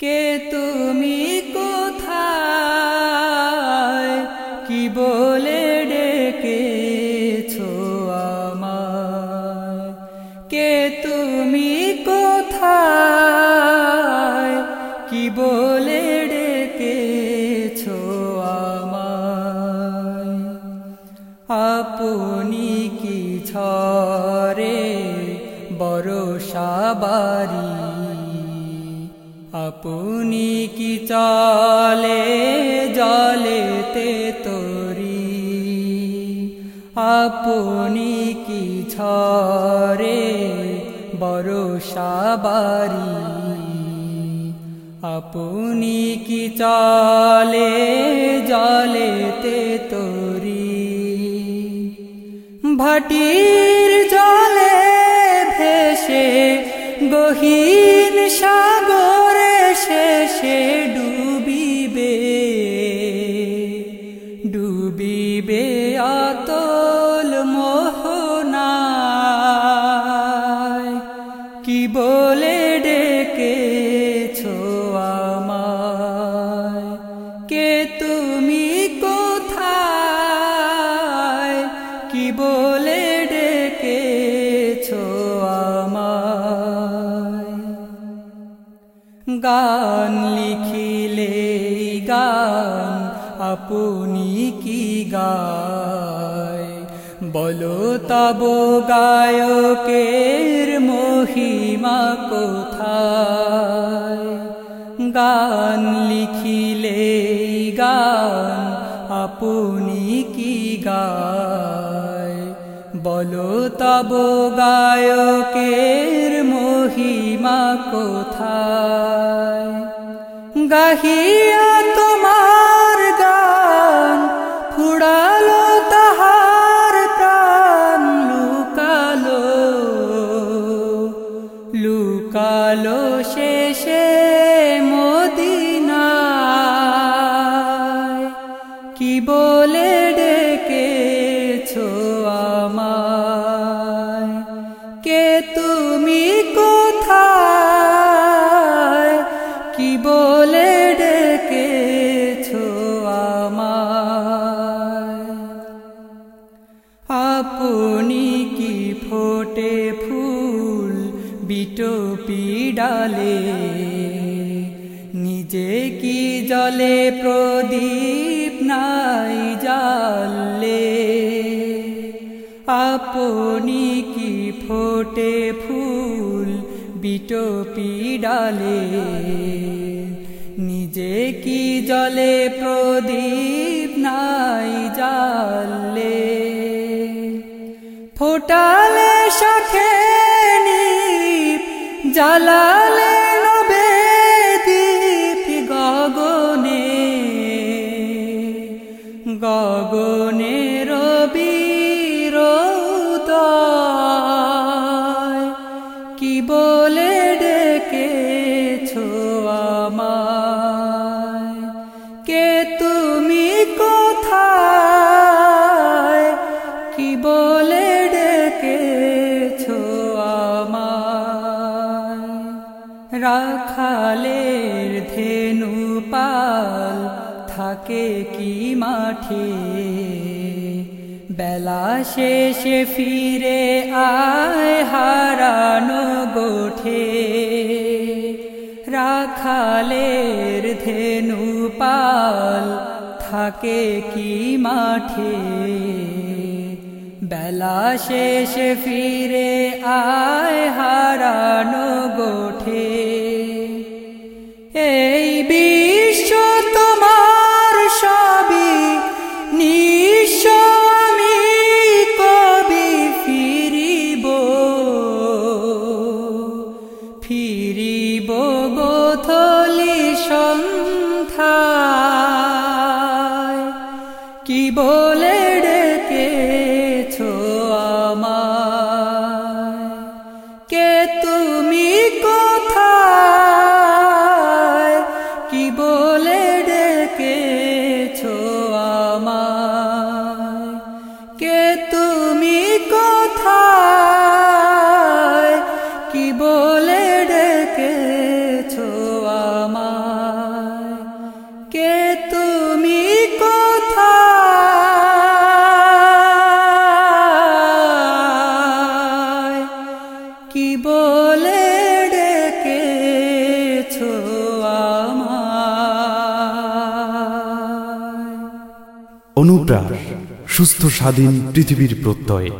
কে তুমি কোথায়? কি বলে ডেকেছো আমায়? কে তুমি কোথায়? কি বলে ডেকেছো আমায়? আপনি কি ছরে বাড়ি আপনি কি চলে, জলেতে তরি? আপনি কি ছরে বাড়ি আপনি কি চলে, জলেতে তরি? ভাটির জলে ভেসে গহীন সাগরে শেষে ডুবিবে ডুবিবে অতল মোহনায়। কি বলে ডেকেছো আমায়? কে তুমি কোথায়? কি বলে গান লিখিলে গান আপনি কি গায়? বলো তব গায়কের মহিমা কোথায়? গান লিখিলে গান আপনি কি গায়? বলো তব গায়কের মহিমা কোথায়? গাহিয়া তোমার গান, ফুড়ালো তাহার প্রাণ, লুকালো লুকালো শেষে মদিনায় ডালে। নিজে কি জলে প্রদীপ নাই জালে আপনি কি ফোটে ফুল বিটোপি ডালে? নিজে কি জলে প্রদীপ নাই জালে ফোটালে জ্বালালে পাল থাকে কি মাঠে? বেলা শেষে ফিরে আয় হারানো গোঠে। রাখালের ধেনু পাল থাকে কি মাঠে? বেলা শেষে ফিরে আয় হারানো গোঠে। ফিরিব গোথলি সন্ধ্যায়। কি বলে ডেকেছো আমায়? কে তুমি কোথায়? কি বলে ডেকেছো অনুপ্রাস সুস্থ স্বাধীন পৃথিবীর প্রত্যয়।